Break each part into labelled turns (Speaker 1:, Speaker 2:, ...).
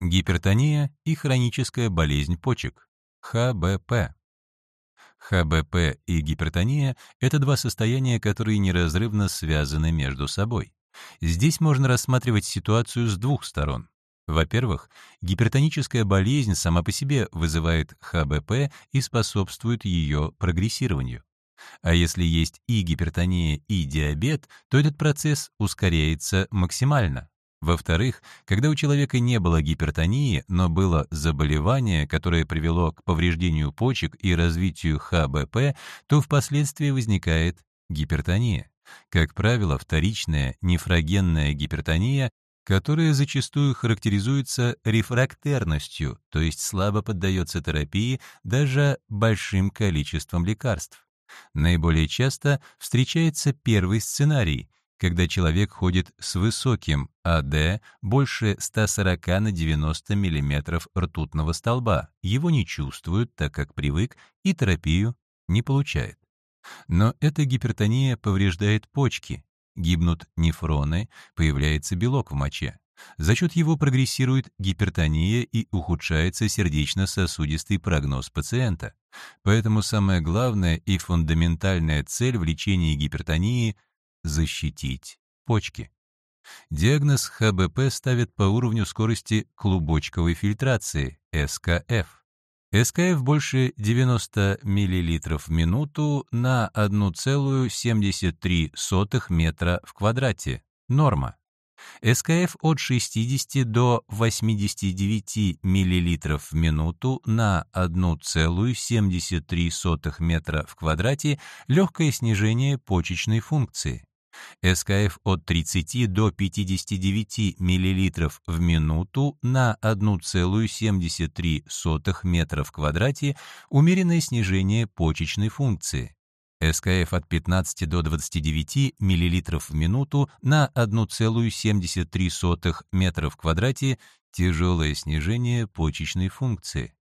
Speaker 1: Гипертония и хроническая болезнь почек. ХБП. ХБП и гипертония — это два состояния, которые неразрывно связаны между собой. Здесь можно рассматривать ситуацию с двух сторон. Во-первых, гипертоническая болезнь сама по себе вызывает ХБП и способствует ее прогрессированию. А если есть и гипертония, и диабет, то этот процесс ускоряется максимально. Во-вторых, когда у человека не было гипертонии, но было заболевание, которое привело к повреждению почек и развитию ХБП, то впоследствии возникает гипертония. Как правило, вторичная нефрогенная гипертония, которая зачастую характеризуется рефрактерностью, то есть слабо поддается терапии даже большим количеством лекарств. Наиболее часто встречается первый сценарий, когда человек ходит с высоким АД больше 140 на 90 мм ртутного столба, его не чувствуют, так как привык, и терапию не получает. Но эта гипертония повреждает почки, гибнут нефроны, появляется белок в моче. За счет его прогрессирует гипертония и ухудшается сердечно-сосудистый прогноз пациента. Поэтому самая главная и фундаментальная цель в лечении гипертонии — защитить почки. Диагноз ХБП ставят по уровню скорости клубочковой фильтрации, СКФ. СКФ больше 90 мл в минуту на 1,73 метра в квадрате. Норма. СКФ от 60 до 89 мл в минуту на 1,73 метра в квадрате легкое снижение почечной функции. СКФ от 30 до 59 мл в минуту на 1,73 метра в квадрате умеренное снижение почечной функции. СКФ от 15 до 29 мл в минуту на 1,73 метра в квадрате тяжелое снижение почечной функции.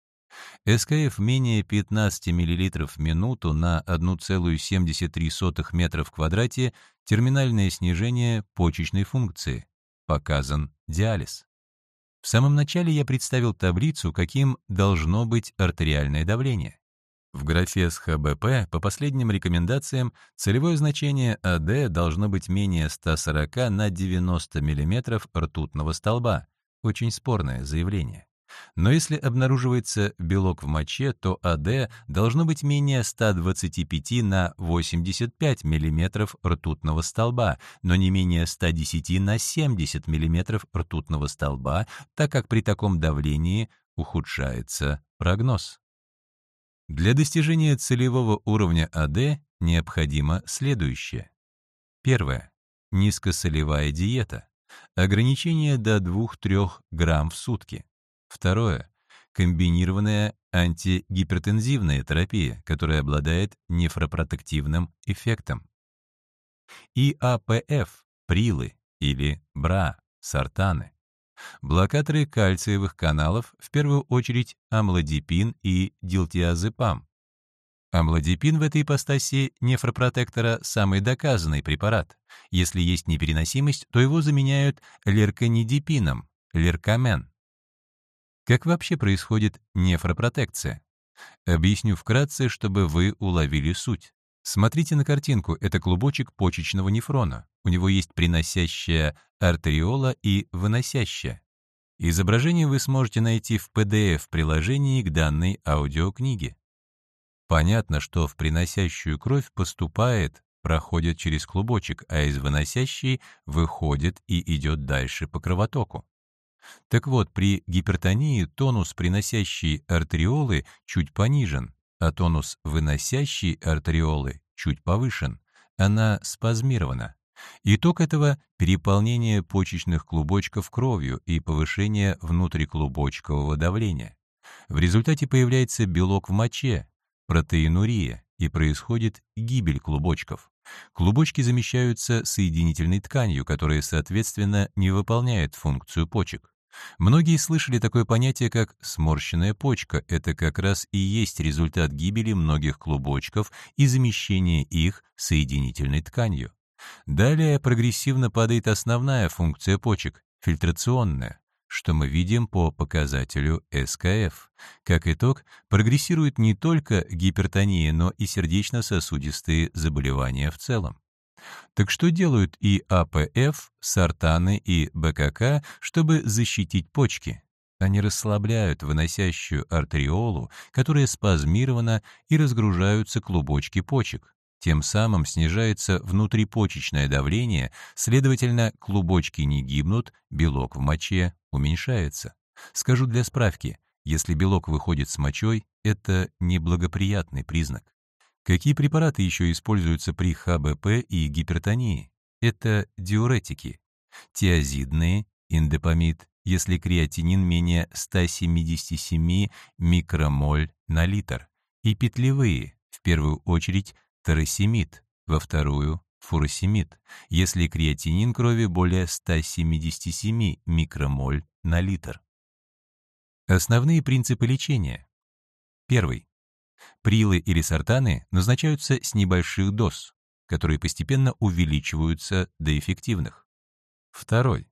Speaker 1: СКФ менее 15 мл в минуту на 1,73 метра в квадрате терминальное снижение почечной функции. Показан диализ. В самом начале я представил таблицу, каким должно быть артериальное давление. В графе с ХБП по последним рекомендациям целевое значение АД должно быть менее 140 на 90 мм ртутного столба. Очень спорное заявление. Но если обнаруживается белок в моче, то АД должно быть менее 125 на 85 мм ртутного столба, но не менее 110 на 70 мм ртутного столба, так как при таком давлении ухудшается прогноз. Для достижения целевого уровня АД необходимо следующее. Первое. Низкосолевая диета. Ограничение до 2-3 грамм в сутки. Второе. Комбинированная антигипертензивная терапия, которая обладает нефропротективным эффектом. ИАПФ, прилы или БРА, сортаны. Блокаторы кальциевых каналов, в первую очередь амлодипин и дилтиазепам. Амлодипин в этой ипостаси нефропротектора – самый доказанный препарат. Если есть непереносимость, то его заменяют лерканидипином, леркамен. Как вообще происходит нефропротекция? Объясню вкратце, чтобы вы уловили суть. Смотрите на картинку, это клубочек почечного нефрона. У него есть приносящая артериола и выносящая. Изображение вы сможете найти в PDF-приложении к данной аудиокниге. Понятно, что в приносящую кровь поступает, проходит через клубочек, а из выносящей выходит и идет дальше по кровотоку. Так вот, при гипертонии тонус приносящей артериолы чуть понижен, а тонус выносящей артериолы чуть повышен. Она спазмирована. Итог этого — переполнение почечных клубочков кровью и повышение внутриклубочкового давления. В результате появляется белок в моче, протеинурия, и происходит гибель клубочков. Клубочки замещаются соединительной тканью, которая, соответственно, не выполняет функцию почек. Многие слышали такое понятие, как «сморщенная почка». Это как раз и есть результат гибели многих клубочков и замещения их соединительной тканью. Далее прогрессивно падает основная функция почек — фильтрационная. что мы видим по показателю СКФ. Как итог, прогрессирует не только гипертония, но и сердечно-сосудистые заболевания в целом. Так что делают и АПФ, сартаны и БКК, чтобы защитить почки? Они расслабляют выносящую артериолу, которая спазмирована, и разгружаются клубочки почек. Тем самым снижается внутрипочечное давление, следовательно, клубочки не гибнут, белок в моче уменьшается. Скажу для справки, если белок выходит с мочой, это неблагоприятный признак. Какие препараты еще используются при ХБП и гипертонии? Это диуретики. Тиазидные, индопамид, если креатинин менее 177 микромоль на литр, и петлевые, в первую очередь тарасимид, во вторую — фуросемид, если креатинин крови более 177 микромоль на литр. Основные принципы лечения. Первый. Прилы или сортаны назначаются с небольших доз, которые постепенно увеличиваются до эффективных. Второй.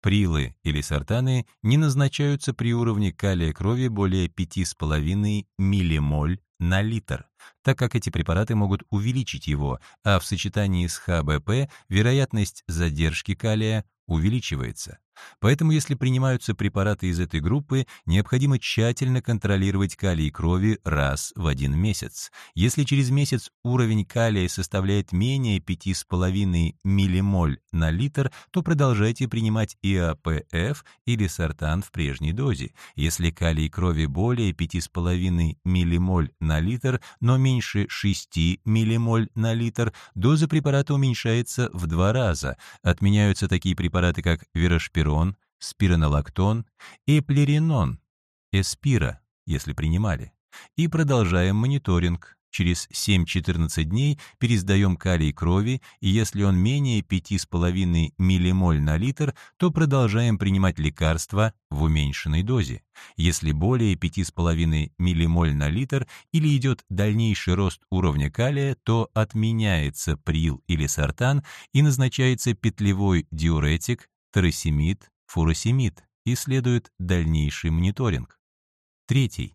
Speaker 1: Прилы или сортаны не назначаются при уровне калия крови более 5,5 миллимоль на литр, так как эти препараты могут увеличить его, а в сочетании с ХБП вероятность задержки калия увеличивается. Поэтому, если принимаются препараты из этой группы, необходимо тщательно контролировать калий крови раз в один месяц. Если через месяц уровень калия составляет менее 5,5 миллимоль на литр, то продолжайте принимать ИАПФ или сортан в прежней дозе. Если калий крови более 5,5 миллимоль на литр, но меньше 6 миллимоль на литр, доза препарата уменьшается в два раза. Отменяются такие препараты, как верошпирон, эспирон, спиронолактон, эплеринон, эспира, если принимали. И продолжаем мониторинг. Через 7-14 дней пересдаем калий крови, и если он менее 5,5 миллимоль на литр, то продолжаем принимать лекарства в уменьшенной дозе. Если более 5,5 миллимоль на литр или идет дальнейший рост уровня калия, то отменяется прил или сортан и назначается петлевой диуретик, тарасимид, фуросемид и следует дальнейший мониторинг. Третий.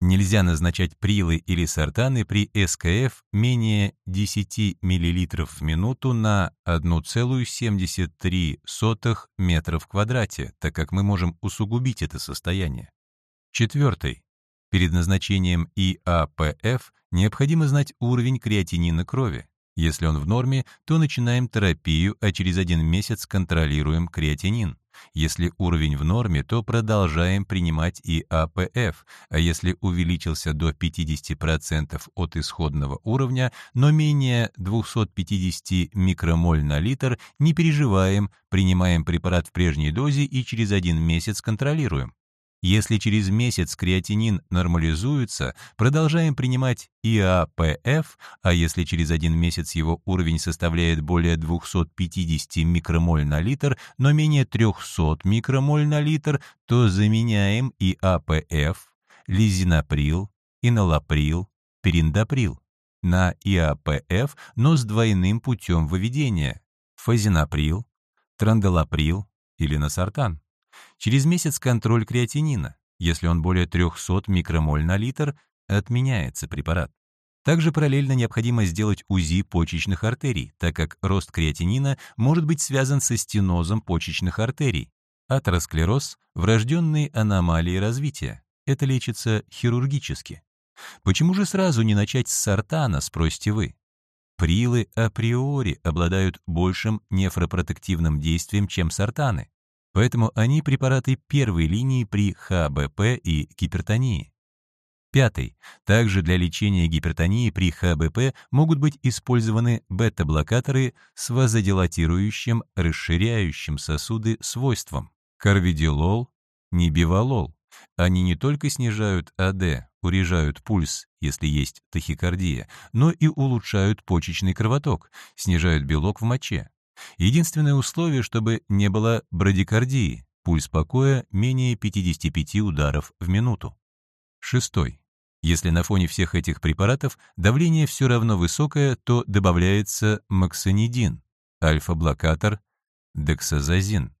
Speaker 1: Нельзя назначать прилы или сортаны при СКФ менее 10 мл в минуту на 1,73 метра в квадрате, так как мы можем усугубить это состояние. Четвертый. Перед назначением ИАПФ необходимо знать уровень креатинина крови. Если он в норме, то начинаем терапию, а через один месяц контролируем креатинин. Если уровень в норме, то продолжаем принимать и АПФ, а если увеличился до 50% от исходного уровня, но менее 250 микромоль на литр, не переживаем, принимаем препарат в прежней дозе и через один месяц контролируем. Если через месяц креатинин нормализуется, продолжаем принимать ИАПФ, а если через один месяц его уровень составляет более 250 микромоль на литр, но менее 300 микромоль на литр, то заменяем ИАПФ, лизинаприл, иналаприл, периндаприл на ИАПФ, но с двойным путем выведения – фазинаприл, трандалаприл или насартан. Через месяц контроль креатинина. Если он более 300 микромоль на литр, отменяется препарат. Также параллельно необходимо сделать УЗИ почечных артерий, так как рост креатинина может быть связан со стенозом почечных артерий. Атеросклероз – врожденные аномалии развития. Это лечится хирургически. Почему же сразу не начать с сортана, спросите вы? Прилы априори обладают большим нефропротективным действием, чем сортаны. Поэтому они препараты первой линии при ХБП и гипертонии. Пятый. Также для лечения гипертонии при ХБП могут быть использованы бета-блокаторы с вазодилатирующим, расширяющим сосуды свойством. Карвидилол, нибивалол. Они не только снижают АД, урежают пульс, если есть тахикардия, но и улучшают почечный кровоток, снижают белок в моче. Единственное условие, чтобы не было брадикардии, пульс покоя менее 55 ударов в минуту. Шестой. Если на фоне всех этих препаратов давление все равно высокое, то добавляется максонидин, альфа-блокатор, дексазазин.